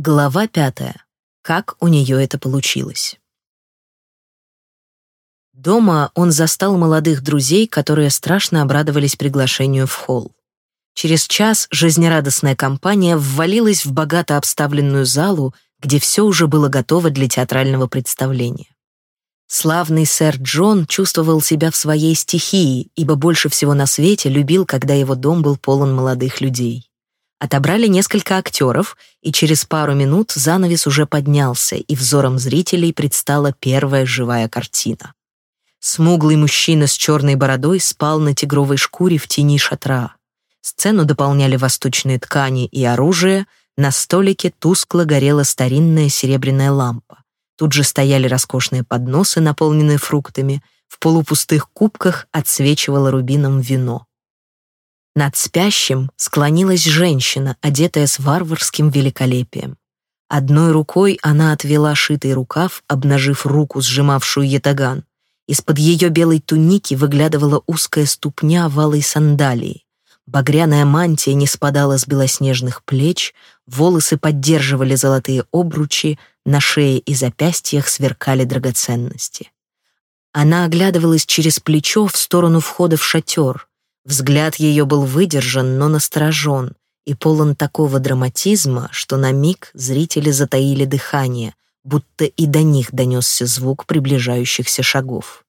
Глава пятая. Как у нее это получилось? Дома он застал молодых друзей, которые страшно обрадовались приглашению в холл. Через час жизнерадостная компания ввалилась в богато обставленную залу, где все уже было готово для театрального представления. Славный сэр Джон чувствовал себя в своей стихии, ибо больше всего на свете любил, когда его дом был полон молодых людей. Отобрали несколько актеров, и через пару минут занавес уже поднялся, и взором зрителей предстала первая живая картина. Смуглый мужчина с черной бородой спал на тигровой шкуре в тени шатра. Сцену дополняли восточные ткани и оружие, на столике тускло горела старинная серебряная лампа. Тут же стояли роскошные подносы, наполненные фруктами, в полупустых кубках отсвечивало рубином вино. Над спящим склонилась женщина, одетая с варварским великолепием. Одной рукой она отвела шитый рукав, обнажив руку, сжимавшую ятаган. Из-под ее белой туники выглядывала узкая ступня валой сандалии. Багряная мантия не спадала с белоснежных плеч, волосы поддерживали золотые обручи, на шее и запястьях сверкали драгоценности. Она оглядывалась через плечо в сторону входа в шатер. Взгляд ее был выдержан, но насторожен и полон такого драматизма, что на миг зрители затаили дыхание, будто и до них донесся звук приближающихся шагов.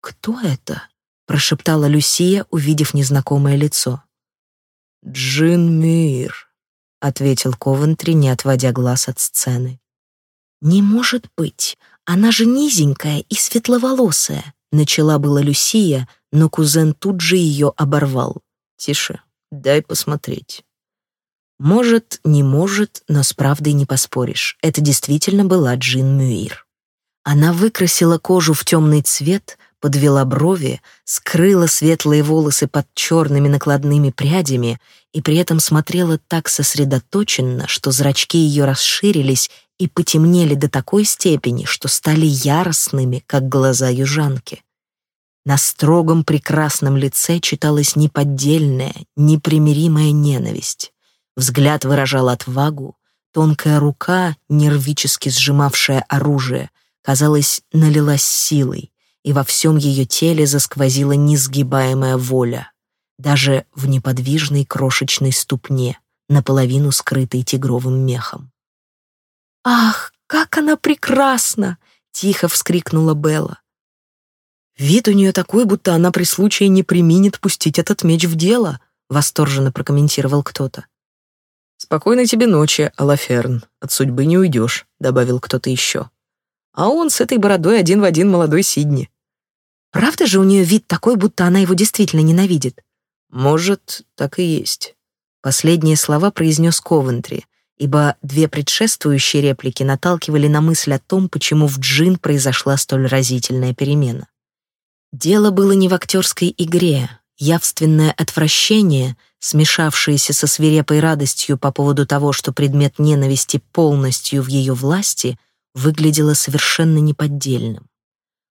«Кто это?» — прошептала Люсия, увидев незнакомое лицо. «Джин Мир», — ответил Ковентри, не отводя глаз от сцены. «Не может быть! Она же низенькая и светловолосая!» — начала была Люсия, но кузен тут же ее оборвал. «Тише, дай посмотреть». Может, не может, но с правдой не поспоришь. Это действительно была Джин Мюир. Она выкрасила кожу в темный цвет, подвела брови, скрыла светлые волосы под черными накладными прядями и при этом смотрела так сосредоточенно, что зрачки ее расширились и потемнели до такой степени, что стали яростными, как глаза южанки. На строгом прекрасном лице читалась неподдельная, непримиримая ненависть. Взгляд выражал отвагу, тонкая рука, нервически сжимавшая оружие, казалось, налилась силой, и во всем ее теле засквозила несгибаемая воля, даже в неподвижной крошечной ступне, наполовину скрытой тигровым мехом. «Ах, как она прекрасна!» — тихо вскрикнула Белла. Вид у нее такой, будто она при случае не применит пустить этот меч в дело, восторженно прокомментировал кто-то. Спокойной тебе ночи, Алаферн. От судьбы не уйдешь, добавил кто-то еще. А он с этой бородой один в один молодой Сидни. Правда же у нее вид такой, будто она его действительно ненавидит? Может, так и есть. Последние слова произнес Ковентри, ибо две предшествующие реплики наталкивали на мысль о том, почему в Джин произошла столь разительная перемена. Дело было не в актерской игре. Явственное отвращение, смешавшееся со свирепой радостью по поводу того, что предмет ненависти полностью в ее власти, выглядело совершенно неподдельным.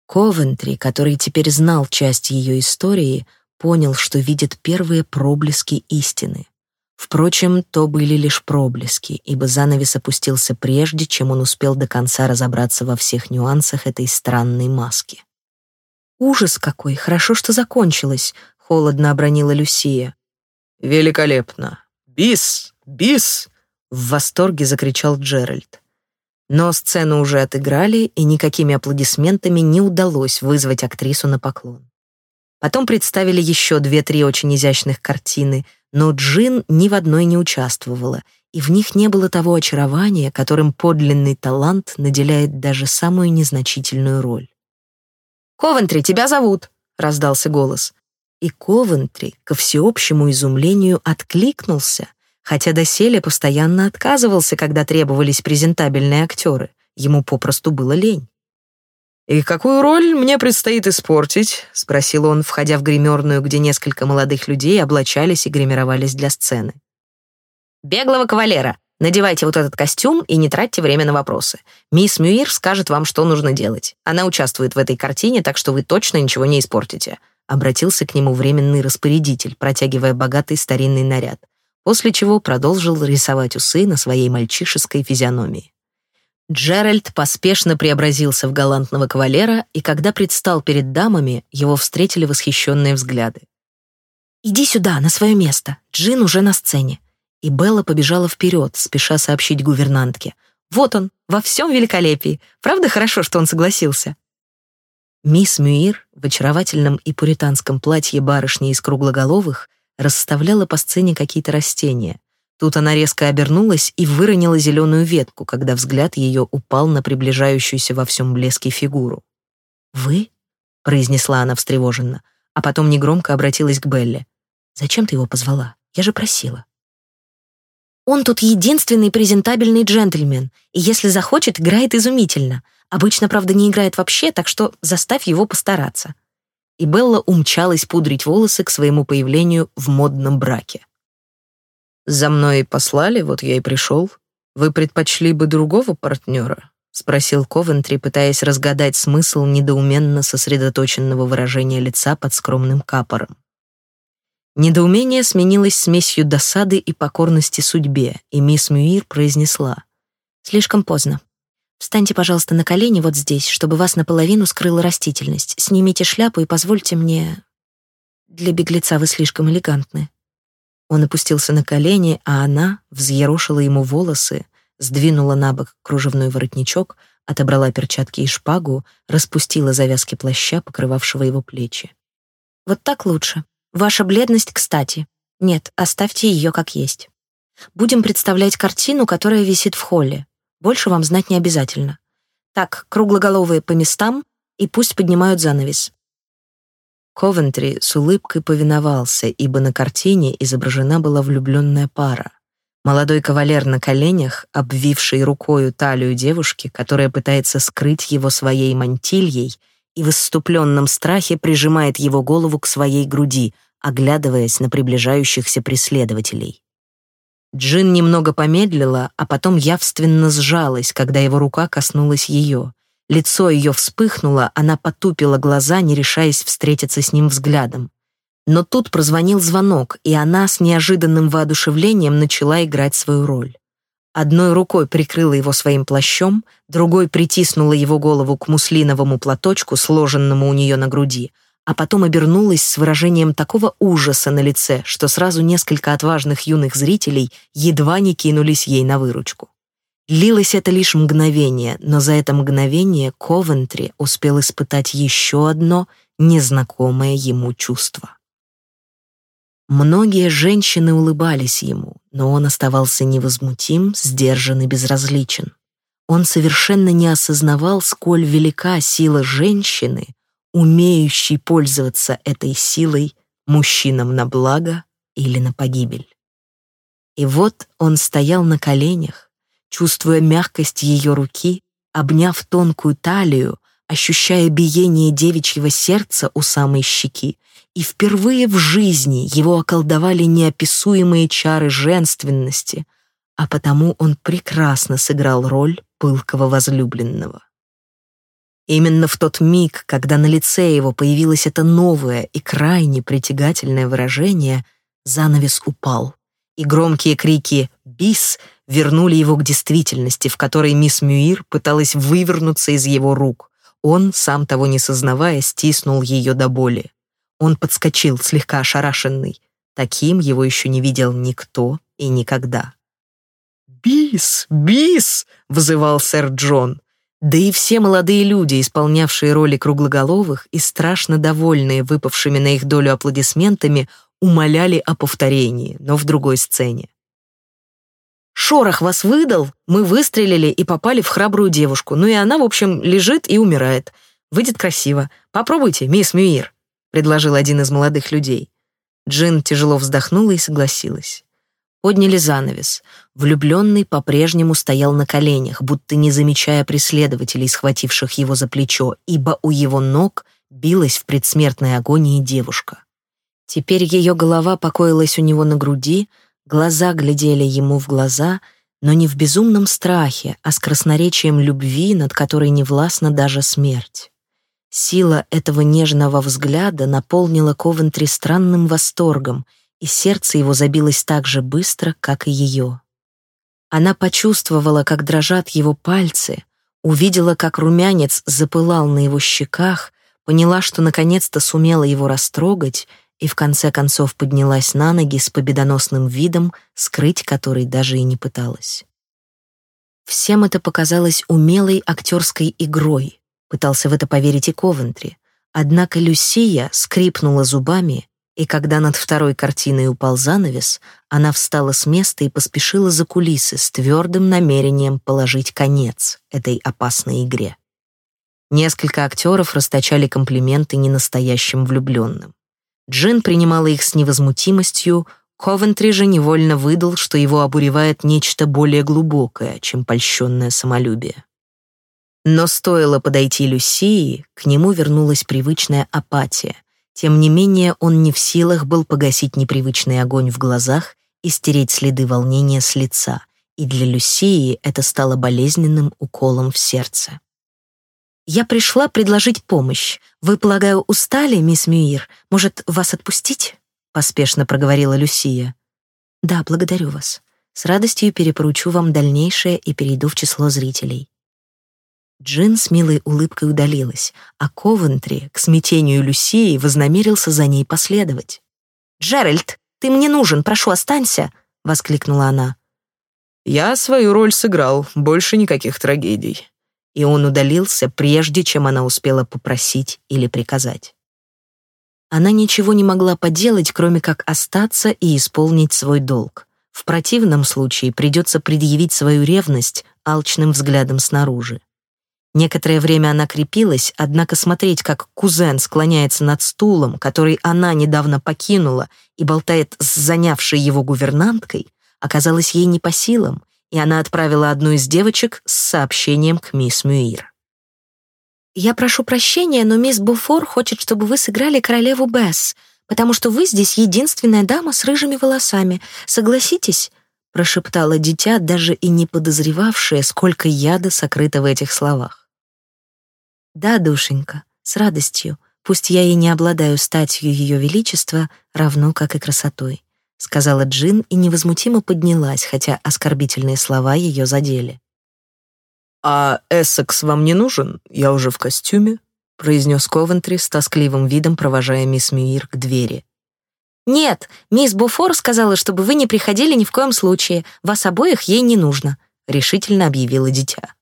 Ковентри, который теперь знал часть ее истории, понял, что видит первые проблески истины. Впрочем, то были лишь проблески, ибо занавес опустился прежде, чем он успел до конца разобраться во всех нюансах этой странной маски. «Ужас какой! Хорошо, что закончилось!» — холодно обронила Люсия. «Великолепно! Бис! Бис!» — в восторге закричал Джеральд. Но сцену уже отыграли, и никакими аплодисментами не удалось вызвать актрису на поклон. Потом представили еще две-три очень изящных картины, но Джин ни в одной не участвовала, и в них не было того очарования, которым подлинный талант наделяет даже самую незначительную роль. «Ковентри, тебя зовут!» — раздался голос. И Ковентри, ко всеобщему изумлению, откликнулся, хотя доселе постоянно отказывался, когда требовались презентабельные актеры. Ему попросту было лень. «И какую роль мне предстоит испортить?» — спросил он, входя в гримерную, где несколько молодых людей облачались и гримировались для сцены. «Беглого кавалера. Надевайте вот этот костюм и не тратьте время на вопросы. Мисс Мюир скажет вам, что нужно делать. Она участвует в этой картине, так что вы точно ничего не испортите». Обратился к нему временный распорядитель, протягивая богатый старинный наряд. после чего продолжил рисовать усы на своей мальчишеской физиономии. Джеральд поспешно преобразился в галантного кавалера, и когда предстал перед дамами, его встретили восхищенные взгляды. «Иди сюда, на свое место. Джин уже на сцене». И Белла побежала вперед, спеша сообщить гувернантке. «Вот он, во всем великолепии. Правда хорошо, что он согласился?» Мисс Мюир в очаровательном и пуританском платье барышни из круглоголовых расставляла по сцене какие-то растения. Тут она резко обернулась и выронила зеленую ветку, когда взгляд ее упал на приближающуюся во всем блеске фигуру. «Вы?» — произнесла она встревоженно, а потом негромко обратилась к Белле. «Зачем ты его позвала? Я же просила». «Он тут единственный презентабельный джентльмен, и если захочет, играет изумительно. Обычно, правда, не играет вообще, так что заставь его постараться». И Белла умчалась пудрить волосы к своему появлению в модном браке. «За мной послали, вот я и пришел. Вы предпочли бы другого партнера?» — спросил Ковентри, пытаясь разгадать смысл недоуменно сосредоточенного выражения лица под скромным капором. Недоумение сменилось смесью досады и покорности судьбе, и мисс Мюир произнесла. «Слишком поздно. Встаньте, пожалуйста, на колени вот здесь, чтобы вас наполовину скрыла растительность. Снимите шляпу и позвольте мне... Для беглеца вы слишком элегантны». Он опустился на колени, а она взъерошила ему волосы, сдвинула на бок кружевной воротничок, отобрала перчатки и шпагу, распустила завязки плаща, покрывавшего его плечи. «Вот так лучше. Ваша бледность кстати. Нет, оставьте ее как есть. Будем представлять картину, которая висит в холле. Больше вам знать не обязательно. Так, круглоголовые по местам, и пусть поднимают занавес. Ковентри с улыбкой повиновался, ибо на картине изображена была влюбленная пара. Молодой кавалер на коленях, обвивший рукою талию девушки, которая пытается скрыть его своей мантильей, и в исступленном страхе прижимает его голову к своей груди, оглядываясь на приближающихся преследователей. Джин немного помедлила, а потом явственно сжалась, когда его рука коснулась ее. Лицо ее вспыхнуло, она потупила глаза, не решаясь встретиться с ним взглядом. Но тут прозвонил звонок, и она с неожиданным воодушевлением начала играть свою роль. Одной рукой прикрыла его своим плащом, другой притиснула его голову к муслиновому платочку, сложенному у нее на груди, а потом обернулась с выражением такого ужаса на лице, что сразу несколько отважных юных зрителей едва не кинулись ей на выручку. Длилось это лишь мгновение, но за это мгновение Ковентри успел испытать еще одно незнакомое ему чувство. Многие женщины улыбались ему, но он оставался невозмутим, сдержан и безразличен. Он совершенно не осознавал, сколь велика сила женщины, умеющей пользоваться этой силой мужчинам на благо или на погибель. И вот он стоял на коленях, чувствуя мягкость ее руки, обняв тонкую талию, ощущая биение девичьего сердца у самой щеки, и впервые в жизни его околдовали неописуемые чары женственности, а потому он прекрасно сыграл роль пылкого возлюбленного. Именно в тот миг, когда на лице его появилось это новое и крайне притягательное выражение, занавес упал, и громкие крики «Бис!» вернули его к действительности, в которой мисс Мюир пыталась вывернуться из его рук. Он, сам того не сознавая, стиснул ее до боли. Он подскочил, слегка ошарашенный. Таким его еще не видел никто и никогда. «Бис! Бис!» — взывал сэр Джон. Да и все молодые люди, исполнявшие роли круглоголовых и страшно довольные выпавшими на их долю аплодисментами, умоляли о повторении, но в другой сцене. Шорох вас выдал, мы выстрелили и попали в храбрую девушку. Ну и она, в общем, лежит и умирает. Выйдет красиво. Попробуйте, мисс Мюир», — предложил один из молодых людей. Джин тяжело вздохнула и согласилась. Подняли занавес. Влюбленный по-прежнему стоял на коленях, будто не замечая преследователей, схвативших его за плечо, ибо у его ног билась в предсмертной агонии девушка. Теперь ее голова покоилась у него на груди, Глаза глядели ему в глаза, но не в безумном страхе, а с красноречием любви, над которой не властна даже смерть. Сила этого нежного взгляда наполнила Ковентри странным восторгом, и сердце его забилось так же быстро, как и ее. Она почувствовала, как дрожат его пальцы, увидела, как румянец запылал на его щеках, поняла, что наконец-то сумела его растрогать и в конце концов поднялась на ноги с победоносным видом, скрыть который даже и не пыталась. Всем это показалось умелой актерской игрой, пытался в это поверить и Ковентри. Однако Люсия скрипнула зубами, и когда над второй картиной упал занавес, она встала с места и поспешила за кулисы с твердым намерением положить конец этой опасной игре. Несколько актеров расточали комплименты ненастоящим влюбленным. Джин принимала их с невозмутимостью, Ковентри же невольно выдал, что его обуревает нечто более глубокое, чем польщенное самолюбие. Но стоило подойти Люсии, к нему вернулась привычная апатия. Тем не менее, он не в силах был погасить непривычный огонь в глазах и стереть следы волнения с лица, и для Люсии это стало болезненным уколом в сердце. «Я пришла предложить помощь. Вы, полагаю, устали, мисс Мюир? Может, вас отпустить?» — поспешно проговорила Люсия. «Да, благодарю вас. С радостью перепоручу вам дальнейшее и перейду в число зрителей». Джин с милой улыбкой удалилась, а Ковентри, к смятению Люсии, вознамерился за ней последовать. «Джеральд, ты мне нужен, прошу, останься!» — воскликнула она. «Я свою роль сыграл, больше никаких трагедий», и он удалился, прежде чем она успела попросить или приказать. Она ничего не могла поделать, кроме как остаться и исполнить свой долг. В противном случае придется предъявить свою ревность алчным взглядом снаружи. Некоторое время она крепилась, однако смотреть, как кузен склоняется над стулом, который она недавно покинула, и болтает с занявшей его гувернанткой, оказалось ей не по силам, и она отправила одну из девочек с сообщением к мисс Мюир. «Я прошу прощения, но мисс Буфор хочет, чтобы вы сыграли королеву Бесс, потому что вы здесь единственная дама с рыжими волосами. Согласитесь?» прошептала дитя, даже и не подозревавшее, сколько яда сокрыто в этих словах. «Да, душенька, с радостью, пусть я и не обладаю статью Ее Величества, равно как и красотой. — сказала Джин и невозмутимо поднялась, хотя оскорбительные слова ее задели. «А Эссекс вам не нужен? Я уже в костюме», — произнес Ковентри с тоскливым видом, провожая мисс Мюир к двери. «Нет, мисс Буфор сказала, чтобы вы не приходили ни в коем случае. Вас обоих ей не нужно», — решительно объявила дитя.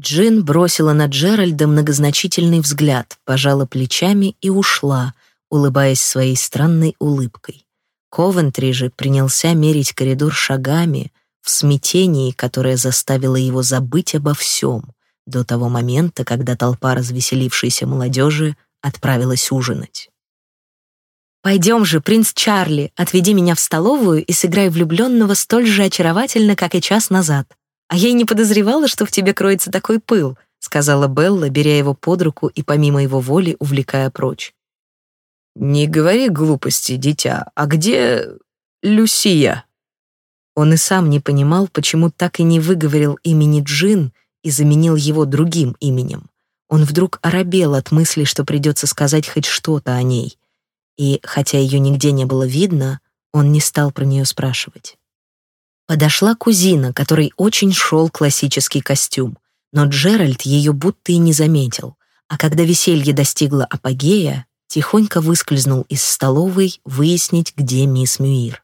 Джин бросила на Джеральда многозначительный взгляд, пожала плечами и ушла, улыбаясь своей странной улыбкой. Ковентри же принялся мерить коридор шагами в смятении, которое заставило его забыть обо всем до того момента, когда толпа развеселившейся молодежи отправилась ужинать. «Пойдем же, принц Чарли, отведи меня в столовую и сыграй влюбленного столь же очаровательно, как и час назад. А я и не подозревала, что в тебе кроется такой пыл», сказала Белла, беря его под руку и помимо его воли увлекая прочь. «Не говори глупости, дитя. А где Люсия?» Он и сам не понимал, почему так и не выговорил имени Джин и заменил его другим именем. Он вдруг оробел от мысли, что придется сказать хоть что-то о ней. И, хотя ее нигде не было видно, он не стал про нее спрашивать. Подошла кузина, которой очень шел классический костюм, но Джеральд ее будто и не заметил, а когда веселье достигло апогея, тихонько выскользнул из столовой выяснить, где мисс Мюир.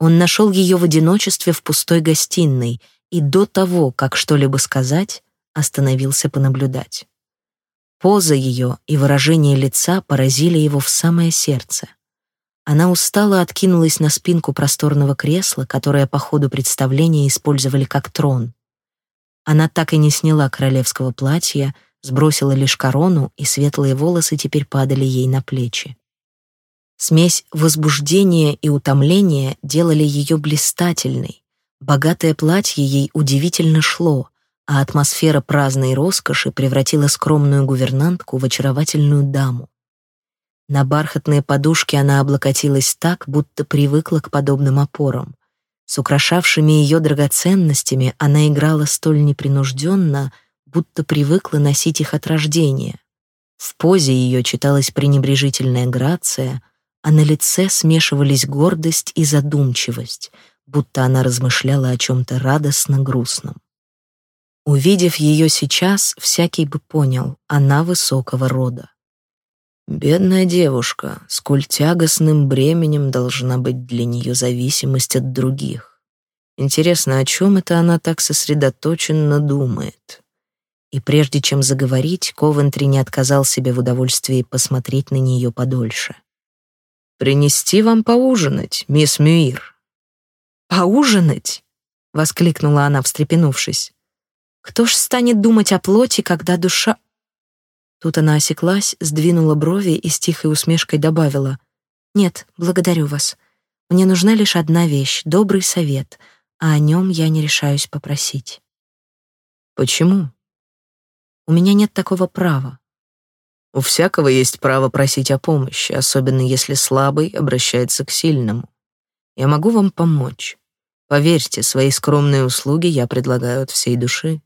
Он нашел ее в одиночестве в пустой гостиной и до того, как что-либо сказать, остановился понаблюдать. Поза ее и выражение лица поразили его в самое сердце. Она устало откинулась на спинку просторного кресла, которое по ходу представления использовали как трон. Она так и не сняла королевского платья, сбросила лишь корону, и светлые волосы теперь падали ей на плечи. Смесь возбуждения и утомления делали ее блистательной. Богатое платье ей удивительно шло, а атмосфера праздной роскоши превратила скромную гувернантку в очаровательную даму. На бархатные подушки она облокотилась так, будто привыкла к подобным опорам. С украшавшими ее драгоценностями она играла столь непринужденно, будто привыкла носить их от рождения. В позе ее читалась пренебрежительная грация, а на лице смешивались гордость и задумчивость, будто она размышляла о чем-то радостно-грустном. Увидев ее сейчас, всякий бы понял, она высокого рода. Бедная девушка, сколь тягостным бременем должна быть для нее зависимость от других. Интересно, о чем это она так сосредоточенно думает? И прежде чем заговорить, Ковентри не отказал себе в удовольствии посмотреть на нее подольше. «Принести вам поужинать, мисс Мюир?» «Поужинать?» — воскликнула она, встрепенувшись. «Кто ж станет думать о плоти, когда душа...» Тут она осеклась, сдвинула брови и с тихой усмешкой добавила. «Нет, благодарю вас. Мне нужна лишь одна вещь — добрый совет, а о нем я не решаюсь попросить». «Почему?» «У меня нет такого права». «У всякого есть право просить о помощи, особенно если слабый обращается к сильному. Я могу вам помочь. Поверьте, свои скромные услуги я предлагаю от всей души».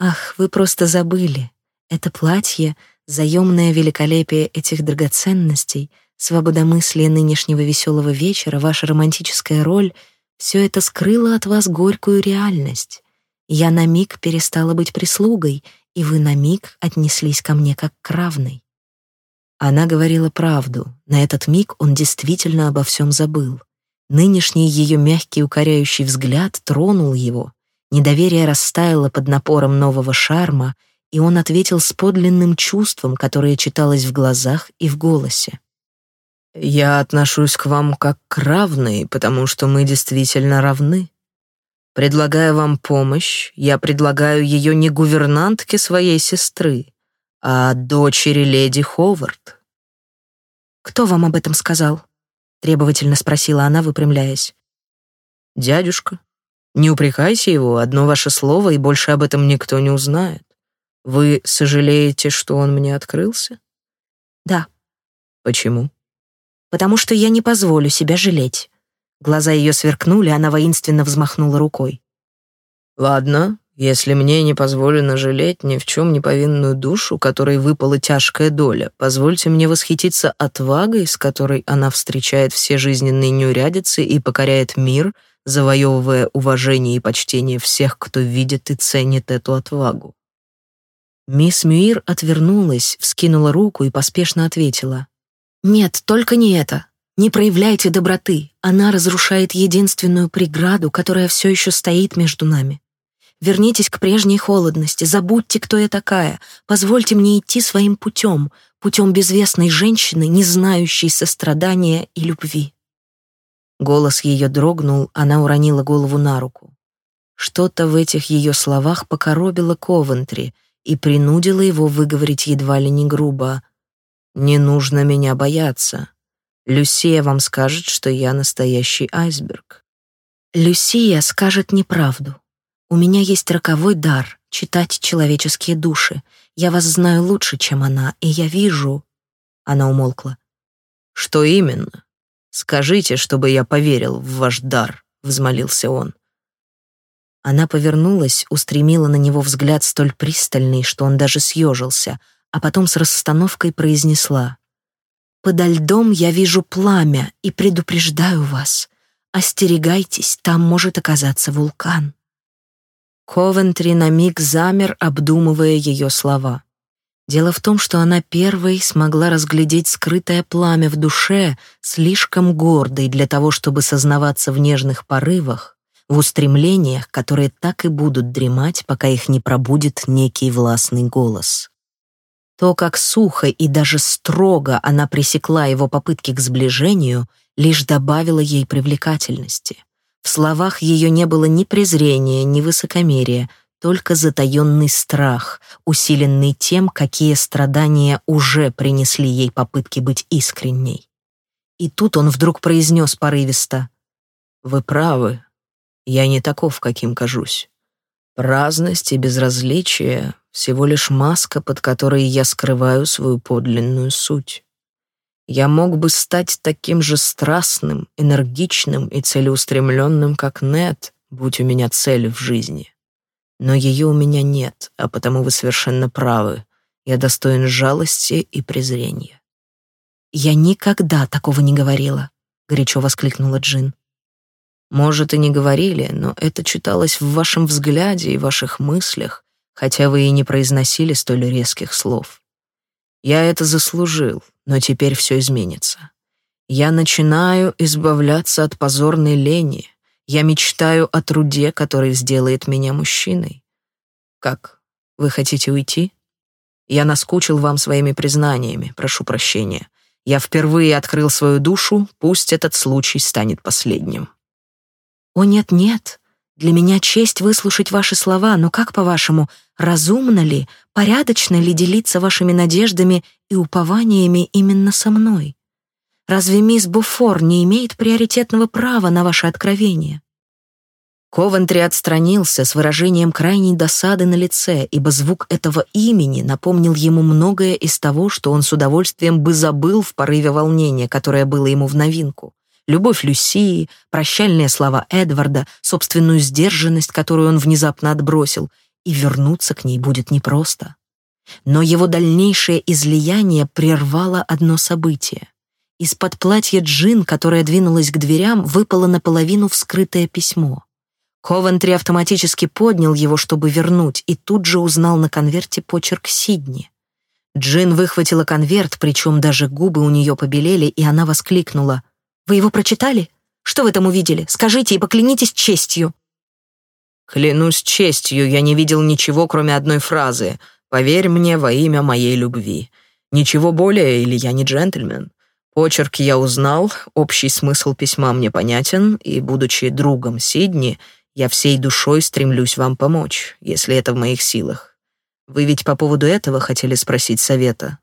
«Ах, вы просто забыли. Это платье, заемное великолепие этих драгоценностей, свободомыслие нынешнего веселого вечера, ваша романтическая роль — все это скрыло от вас горькую реальность. Я на миг перестала быть прислугой, и вы на миг отнеслись ко мне как к равной. Она говорила правду. На этот миг он действительно обо всем забыл. Нынешний ее мягкий укоряющий взгляд тронул его. Недоверие растаяло под напором нового шарма, и он ответил с подлинным чувством, которое читалось в глазах и в голосе. «Я отношусь к вам как к равной, потому что мы действительно равны. Предлагая вам помощь, я предлагаю ее не гувернантке своей сестры, а дочери леди Ховард». «Кто вам об этом сказал?» — требовательно спросила она, выпрямляясь. «Дядюшка. Не упрекайте его, одно ваше слово, и больше об этом никто не узнает. Вы сожалеете, что он мне открылся? Да. Почему? Потому что я не позволю себя жалеть. Глаза ее сверкнули, она воинственно взмахнула рукой. Ладно, если мне не позволено жалеть ни в чем не повинную душу, которой выпала тяжкая доля, позвольте мне восхититься отвагой, с которой она встречает все жизненные неурядицы и покоряет мир, завоевывая уважение и почтение всех, кто видит и ценит эту отвагу. Мисс Мюир отвернулась, вскинула руку и поспешно ответила. «Нет, только не это. Не проявляйте доброты. Она разрушает единственную преграду, которая все еще стоит между нами. Вернитесь к прежней холодности, забудьте, кто я такая. Позвольте мне идти своим путем, путем безвестной женщины, не знающей сострадания и любви». Голос ее дрогнул, она уронила голову на руку. Что-то в этих ее словах покоробило Ковентри — и принудила его выговорить едва ли не грубо. «Не нужно меня бояться. Люсия вам скажет, что я настоящий айсберг». «Люсия скажет неправду. У меня есть роковой дар — читать человеческие души. Я вас знаю лучше, чем она, и я вижу...» Она умолкла. «Что именно? Скажите, чтобы я поверил в ваш дар», — взмолился он. Она повернулась, устремила на него взгляд столь пристальный, что он даже съежился, а потом с расстановкой произнесла. «Подо льдом я вижу пламя и предупреждаю вас. Остерегайтесь, там может оказаться вулкан». Ковентри на миг замер, обдумывая ее слова. Дело в том, что она первой смогла разглядеть скрытое пламя в душе, слишком гордой для того, чтобы сознаваться в нежных порывах, в устремлениях, которые так и будут дремать, пока их не пробудет некий властный голос. То, как сухо и даже строго она пресекла его попытки к сближению, лишь добавило ей привлекательности. В словах ее не было ни презрения, ни высокомерия, только затаенный страх, усиленный тем, какие страдания уже принесли ей попытки быть искренней. И тут он вдруг произнес порывисто, «Вы правы, я не таков, каким кажусь. Праздность и безразличие — всего лишь маска, под которой я скрываю свою подлинную суть. Я мог бы стать таким же страстным, энергичным и целеустремленным, как Нет, будь у меня цель в жизни. Но ее у меня нет, а потому вы совершенно правы. Я достоин жалости и презрения. «Я никогда такого не говорила», — горячо воскликнула Джин. «Может, и не говорили, но это читалось в вашем взгляде и ваших мыслях, хотя вы и не произносили столь резких слов. Я это заслужил, но теперь все изменится. Я начинаю избавляться от позорной лени. Я мечтаю о труде, который сделает меня мужчиной. Как, вы хотите уйти? Я наскучил вам своими признаниями, прошу прощения. Я впервые открыл свою душу, пусть этот случай станет последним. О, нет-нет, для меня честь выслушать ваши слова, но как, по-вашему, разумно ли, порядочно ли делиться вашими надеждами и упованиями именно со мной? Разве мисс Буфор не имеет приоритетного права на ваше откровение? Ковентри отстранился с выражением крайней досады на лице, ибо звук этого имени напомнил ему многое из того, что он с удовольствием бы забыл в порыве волнения, которое было ему в новинку. Любовь Люсии, прощальные слова Эдварда, собственную сдержанность, которую он внезапно отбросил, и вернуться к ней будет непросто. Но его дальнейшее излияние прервало одно событие. Из-под платья Джин, которая двинулась к дверям, выпало наполовину вскрытое письмо. Ковентри автоматически поднял его, чтобы вернуть, и тут же узнал на конверте почерк Сидни. Джин выхватила конверт, причем даже губы у нее побелели, и она воскликнула. «Вы его прочитали? Что вы там увидели? Скажите и поклянитесь честью». «Клянусь честью, я не видел ничего, кроме одной фразы. Поверь мне во имя моей любви. Ничего более, или я не джентльмен. Почерк я узнал, общий смысл письма мне понятен, и, будучи другом Сидни, — я всей душой стремлюсь вам помочь, если это в моих силах. Вы ведь по поводу этого хотели спросить совета?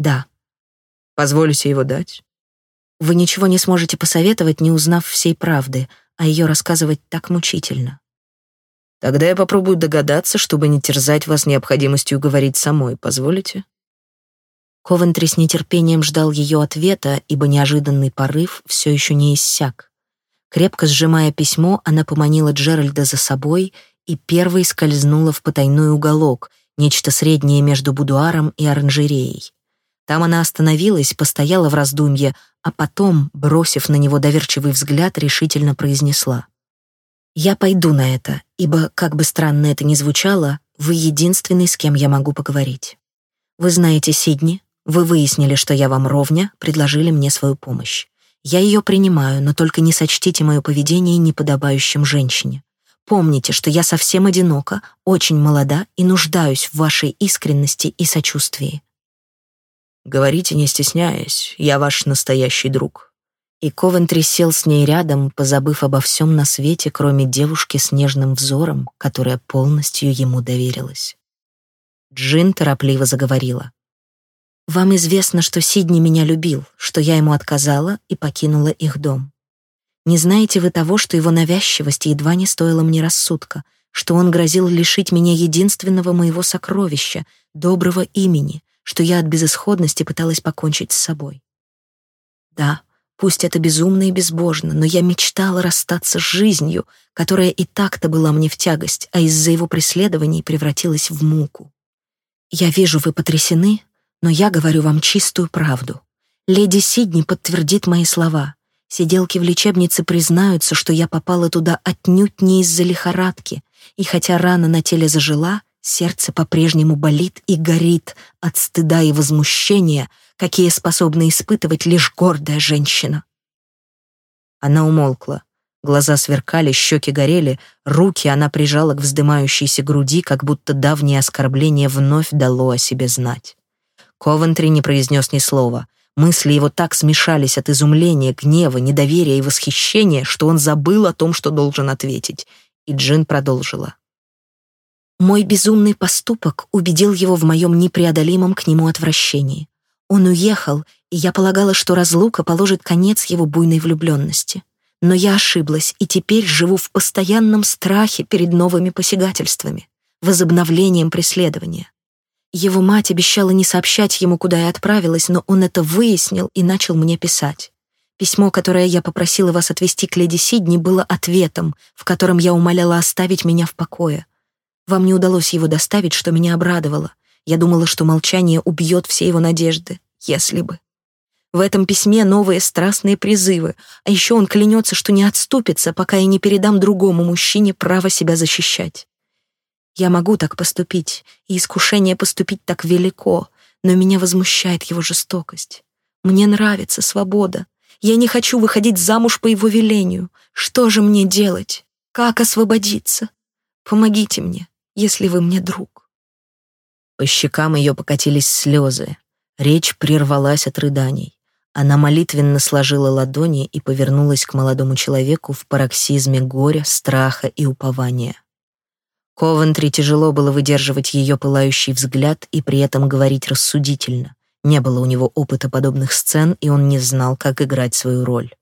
Да. Позволите его дать? Вы ничего не сможете посоветовать, не узнав всей правды, а ее рассказывать так мучительно. Тогда я попробую догадаться, чтобы не терзать вас необходимостью говорить самой. Позволите? Ковентри с нетерпением ждал ее ответа, ибо неожиданный порыв все еще не иссяк. Крепко сжимая письмо, она поманила Джеральда за собой и первой скользнула в потайной уголок, нечто среднее между будуаром и оранжереей. Там она остановилась, постояла в раздумье, а потом, бросив на него доверчивый взгляд, решительно произнесла. «Я пойду на это, ибо, как бы странно это ни звучало, вы единственный, с кем я могу поговорить. Вы знаете Сидни, вы выяснили, что я вам ровня, предложили мне свою помощь. Я ее принимаю, но только не сочтите мое поведение неподобающим женщине. Помните, что я совсем одинока, очень молода и нуждаюсь в вашей искренности и сочувствии. Говорите, не стесняясь, я ваш настоящий друг. И Ковентри сел с ней рядом, позабыв обо всем на свете, кроме девушки с нежным взором, которая полностью ему доверилась. Джин торопливо заговорила. Вам известно, что Сидни меня любил, что я ему отказала и покинула их дом. Не знаете вы того, что его навязчивость едва не стоила мне рассудка, что он грозил лишить меня единственного моего сокровища, доброго имени, что я от безысходности пыталась покончить с собой. Да, пусть это безумно и безбожно, но я мечтала расстаться с жизнью, которая и так-то была мне в тягость, а из-за его преследований превратилась в муку. Я вижу, вы потрясены, но я говорю вам чистую правду. Леди Сидни подтвердит мои слова. Сиделки в лечебнице признаются, что я попала туда отнюдь не из-за лихорадки, и хотя рана на теле зажила, сердце по-прежнему болит и горит от стыда и возмущения, какие способны испытывать лишь гордая женщина. Она умолкла. Глаза сверкали, щеки горели, руки она прижала к вздымающейся груди, как будто давнее оскорбление вновь дало о себе знать. Ковентри не произнес ни слова. Мысли его так смешались от изумления, гнева, недоверия и восхищения, что он забыл о том, что должен ответить. И Джин продолжила. Мой безумный поступок убедил его в моем непреодолимом к нему отвращении. Он уехал, и я полагала, что разлука положит конец его буйной влюбленности. Но я ошиблась, и теперь живу в постоянном страхе перед новыми посягательствами, возобновлением преследования. Его мать обещала не сообщать ему, куда я отправилась, но он это выяснил и начал мне писать. Письмо, которое я попросила вас отвезти к леди Сидни, было ответом, в котором я умоляла оставить меня в покое. Вам не удалось его доставить, что меня обрадовало. Я думала, что молчание убьет все его надежды, если бы. В этом письме новые страстные призывы, а еще он клянется, что не отступится, пока я не передам другому мужчине право себя защищать. Я могу так поступить, и искушение поступить так велико, но меня возмущает его жестокость. Мне нравится свобода. Я не хочу выходить замуж по его велению. Что же мне делать? Как освободиться? Помогите мне, если вы мне друг. По щекам ее покатились слезы. Речь прервалась от рыданий. Она молитвенно сложила ладони и повернулась к молодому человеку в пароксизме горя, страха и упования. Ковентри тяжело было выдерживать ее пылающий взгляд и при этом говорить рассудительно. Не было у него опыта подобных сцен, и он не знал, как играть свою роль.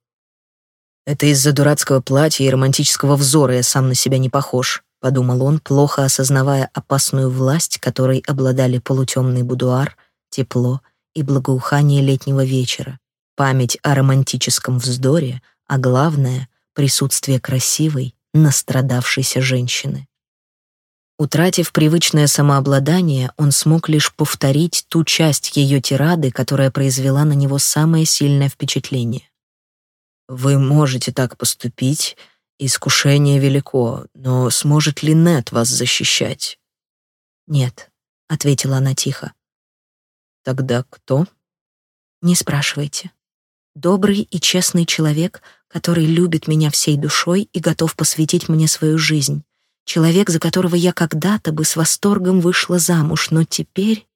«Это из-за дурацкого платья и романтического взора я сам на себя не похож», — подумал он, плохо осознавая опасную власть, которой обладали полутемный будуар, тепло и благоухание летнего вечера, память о романтическом вздоре, а главное — присутствие красивой, настрадавшейся женщины. Утратив привычное самообладание, он смог лишь повторить ту часть ее тирады, которая произвела на него самое сильное впечатление. «Вы можете так поступить, искушение велико, но сможет ли Нет вас защищать?» «Нет», — ответила она тихо. Тогда кто? Не спрашивайте. Добрый и честный человек, который любит меня всей душой и готов посвятить мне свою жизнь. Человек, за которого я когда-то бы с восторгом вышла замуж, но теперь...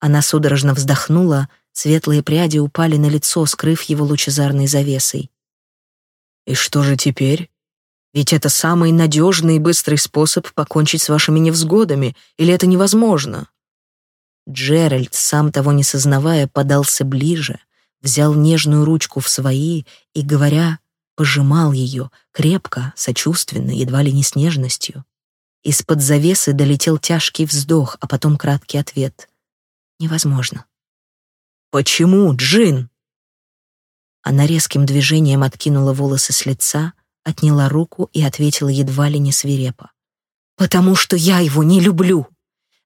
Она судорожно вздохнула, светлые пряди упали на лицо, скрыв его лучезарной завесой. «И что же теперь? Ведь это самый надежный и быстрый способ покончить с вашими невзгодами, или это невозможно?» Джеральд, сам того не сознавая, подался ближе, взял нежную ручку в свои и, говоря, пожимал ее, крепко, сочувственно, едва ли не с нежностью. Из-под завесы долетел тяжкий вздох, а потом краткий ответ. «Невозможно». «Почему, Джин?» Она резким движением откинула волосы с лица, отняла руку и ответила едва ли не свирепо. «Потому что я его не люблю!»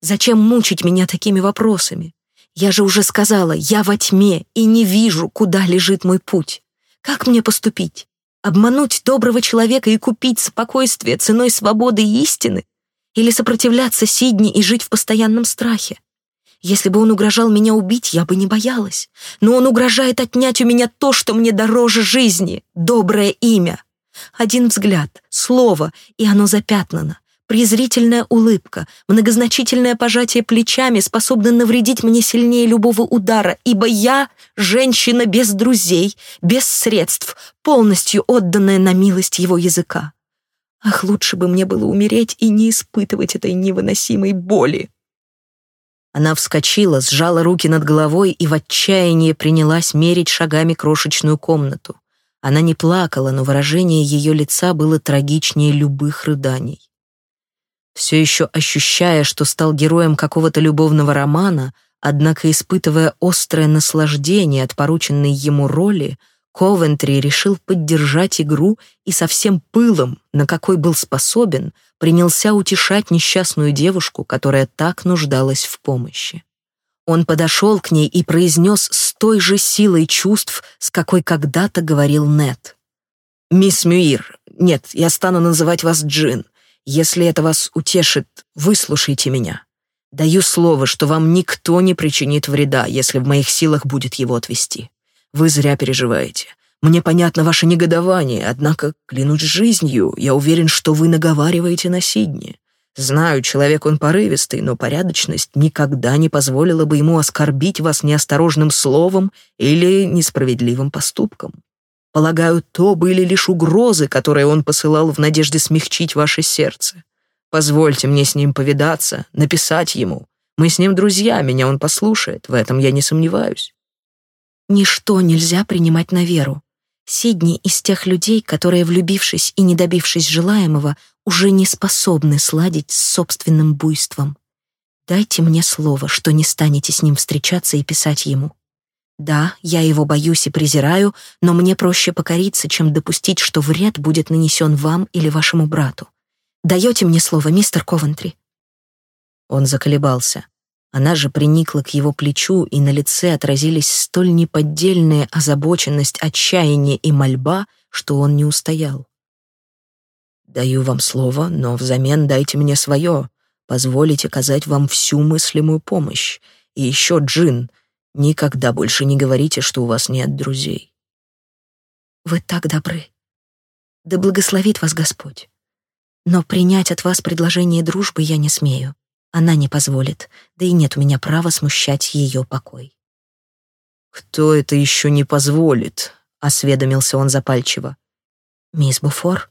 Зачем мучить меня такими вопросами? Я же уже сказала, я во тьме и не вижу, куда лежит мой путь. Как мне поступить? Обмануть доброго человека и купить спокойствие ценой свободы и истины? Или сопротивляться Сидни и жить в постоянном страхе? Если бы он угрожал меня убить, я бы не боялась. Но он угрожает отнять у меня то, что мне дороже жизни — доброе имя. Один взгляд, слово, и оно запятнано. Презрительная улыбка, многозначительное пожатие плечами способны навредить мне сильнее любого удара, ибо я — женщина без друзей, без средств, полностью отданная на милость его языка. Ах, лучше бы мне было умереть и не испытывать этой невыносимой боли. Она вскочила, сжала руки над головой и в отчаянии принялась мерить шагами крошечную комнату. Она не плакала, но выражение ее лица было трагичнее любых рыданий. Все еще ощущая, что стал героем какого-то любовного романа, однако испытывая острое наслаждение от порученной ему роли, Ковентри решил поддержать игру и со всем пылом, на какой был способен, принялся утешать несчастную девушку, которая так нуждалась в помощи. Он подошел к ней и произнес с той же силой чувств, с какой когда-то говорил Нет. «Мисс Мюир, нет, я стану называть вас Джин. Если это вас утешит, выслушайте меня. Даю слово, что вам никто не причинит вреда, если в моих силах будет его отвести. Вы зря переживаете. Мне понятно ваше негодование, однако, клянусь жизнью, я уверен, что вы наговариваете на Сидни. Знаю, человек он порывистый, но порядочность никогда не позволила бы ему оскорбить вас неосторожным словом или несправедливым поступком. Полагаю, то были лишь угрозы, которые он посылал в надежде смягчить ваше сердце. Позвольте мне с ним повидаться, написать ему. Мы с ним друзья, меня он послушает, в этом я не сомневаюсь. Ничто нельзя принимать на веру. Сидни из тех людей, которые, влюбившись и не добившись желаемого, уже не способны сладить с собственным буйством. Дайте мне слово, что не станете с ним встречаться и писать ему. Да, я его боюсь и презираю, но мне проще покориться, чем допустить, что вред будет нанесен вам или вашему брату. Даете мне слово, мистер Ковентри?» Он заколебался. Она же приникла к его плечу, и на лице отразились столь неподдельная озабоченность, отчаяние и мольба, что он не устоял. «Даю вам слово, но взамен дайте мне свое. Позволите оказать вам всю мыслимую помощь. И еще, Джин, никогда больше не говорите, что у вас нет друзей». «Вы так добры. Да благословит вас Господь. Но принять от вас предложение дружбы я не смею. Она не позволит, да и нет у меня права смущать ее покой. «Кто это еще не позволит?» — осведомился он запальчиво. «Мисс Буфор?»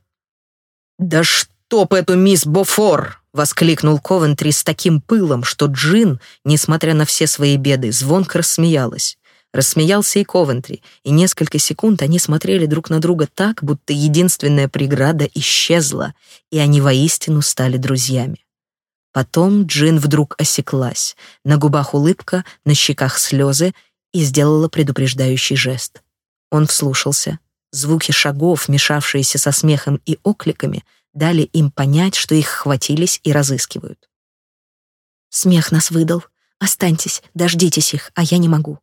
«Да чтоб эту мисс Буфор!» — воскликнул Ковентри с таким пылом, что Джин, несмотря на все свои беды, звонко рассмеялась. Рассмеялся и Ковентри, и несколько секунд они смотрели друг на друга так, будто единственная преграда исчезла, и они воистину стали друзьями. Потом Джин вдруг осеклась. На губах улыбка, на щеках слезы и сделала предупреждающий жест. Он вслушался. Звуки шагов, мешавшиеся со смехом и окликами, дали им понять, что их хватились и разыскивают. «Смех нас выдал. Останьтесь, дождитесь их, а я не могу».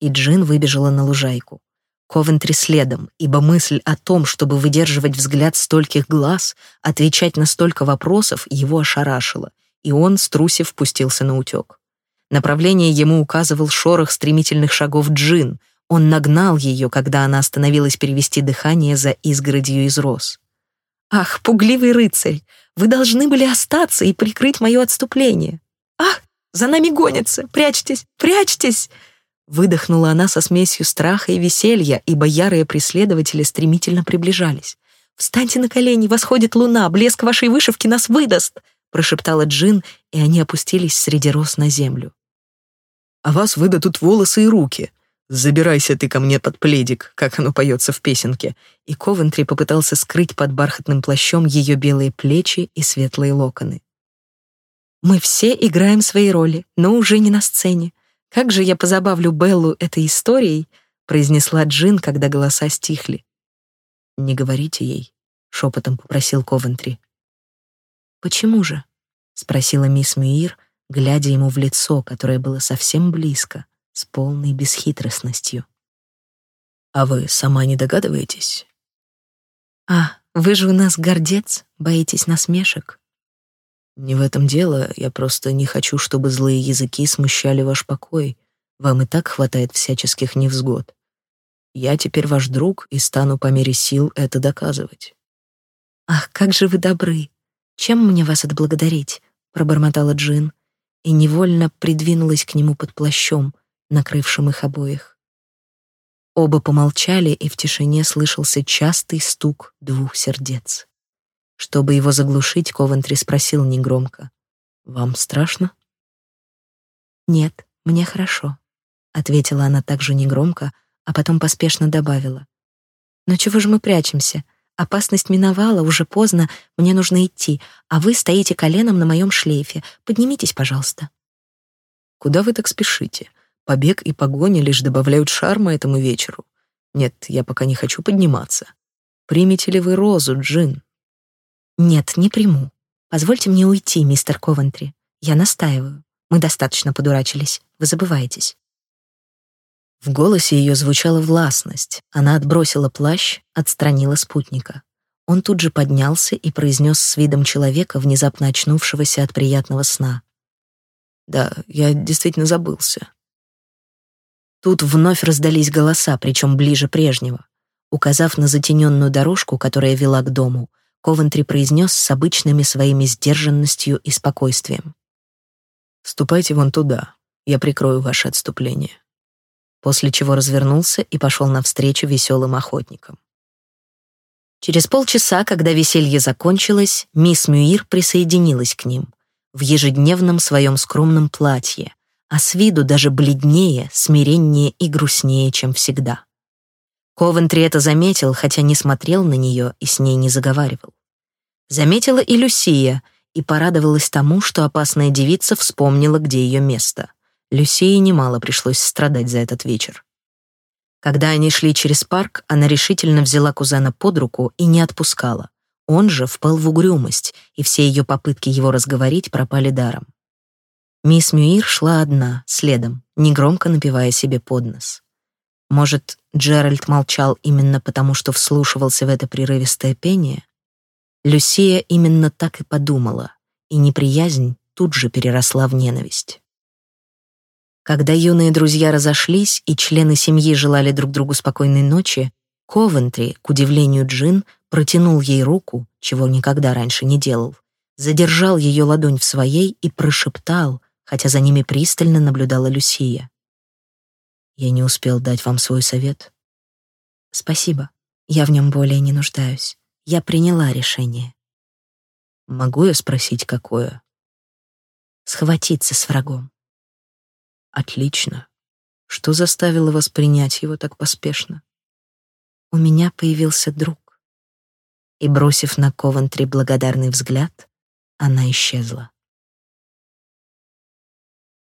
И Джин выбежала на лужайку. Ковентри следом, ибо мысль о том, чтобы выдерживать взгляд стольких глаз, отвечать на столько вопросов, его ошарашила — и он, струсив, спустился на утек. Направление ему указывал шорох стремительных шагов Джин. Он нагнал ее, когда она остановилась перевести дыхание за изгородью из роз. «Ах, пугливый рыцарь, вы должны были остаться и прикрыть мое отступление. Ах, за нами гонятся! Прячьтесь, прячьтесь!» Выдохнула она со смесью страха и веселья, ибо ярые преследователи стремительно приближались. «Встаньте на колени, восходит луна, блеск вашей вышивки нас выдаст!» Прошептала Джин, и они опустились среди роз на землю. «А вас выдадут волосы и руки. Забирайся ты ко мне под пледик, как оно поется в песенке». И Ковентри попытался скрыть под бархатным плащом ее белые плечи и светлые локоны. «Мы все играем свои роли, но уже не на сцене. Как же я позабавлю Беллу этой историей?» произнесла Джин, когда голоса стихли. «Не говорите ей», — шепотом попросил Ковентри. «Почему же?» — спросила мисс Мюир, глядя ему в лицо, которое было совсем близко, с полной бесхитростностью. «А вы сама не догадываетесь?» «А, вы же у нас гордец, боитесь насмешек?» «Не в этом дело, я просто не хочу, чтобы злые языки смущали ваш покой. Вам и так хватает всяческих невзгод. Я теперь ваш друг и стану по мере сил это доказывать». «Ах, как же вы добры! «Чем мне вас отблагодарить?» — пробормотала Джин и невольно придвинулась к нему под плащом, накрывшим их обоих. Оба помолчали, и в тишине слышался частый стук двух сердец. Чтобы его заглушить, Ковентри спросил негромко. «Вам страшно?» «Нет, мне хорошо», — ответила она также негромко, а потом поспешно добавила. «Но чего же мы прячемся? Опасность миновала, уже поздно, мне нужно идти, а вы стоите коленом на моем шлейфе. Поднимитесь, пожалуйста». «Куда вы так спешите? Побег и погоня лишь добавляют шарма этому вечеру. Нет, я пока не хочу подниматься. Примете ли вы розу, Джин?» «Нет, не приму. Позвольте мне уйти, мистер Ковентри. Я настаиваю. Мы достаточно подурачились. Вы забываетесь». В голосе ее звучала властность. Она отбросила плащ, отстранила спутника. Он тут же поднялся и произнес с видом человека, внезапно очнувшегося от приятного сна. «Да, я действительно забылся». Тут вновь раздались голоса, причем ближе прежнего. Указав на затененную дорожку, которая вела к дому, Ковентри произнес с обычными своими сдержанностью и спокойствием. «Ступайте вон туда, я прикрою ваше отступление» после чего развернулся и пошел навстречу веселым охотникам. Через полчаса, когда веселье закончилось, мисс Мюир присоединилась к ним в ежедневном своем скромном платье, а с виду даже бледнее, смиреннее и грустнее, чем всегда. Ковентри это заметил, хотя не смотрел на нее и с ней не заговаривал. Заметила и Люсия и порадовалась тому, что опасная девица вспомнила, где ее место. Люсии немало пришлось страдать за этот вечер. Когда они шли через парк, она решительно взяла кузена под руку и не отпускала. Он же впал в угрюмость, и все ее попытки его разговорить пропали даром. Мисс Мюир шла одна, следом, негромко напевая себе под нос. Может, Джеральд молчал именно потому, что вслушивался в это прерывистое пение? Люсия именно так и подумала, и неприязнь тут же переросла в ненависть. Когда юные друзья разошлись и члены семьи желали друг другу спокойной ночи, Ковентри, к удивлению Джин, протянул ей руку, чего никогда раньше не делал, задержал ее ладонь в своей и прошептал, хотя за ними пристально наблюдала Люсия. «Я не успел дать вам свой совет». «Спасибо. Я в нем более не нуждаюсь. Я приняла решение». «Могу я спросить, какое?» «Схватиться с врагом». «Отлично. Что заставило вас принять его так поспешно?» «У меня появился друг». И, бросив на Ковентри благодарный взгляд, она исчезла.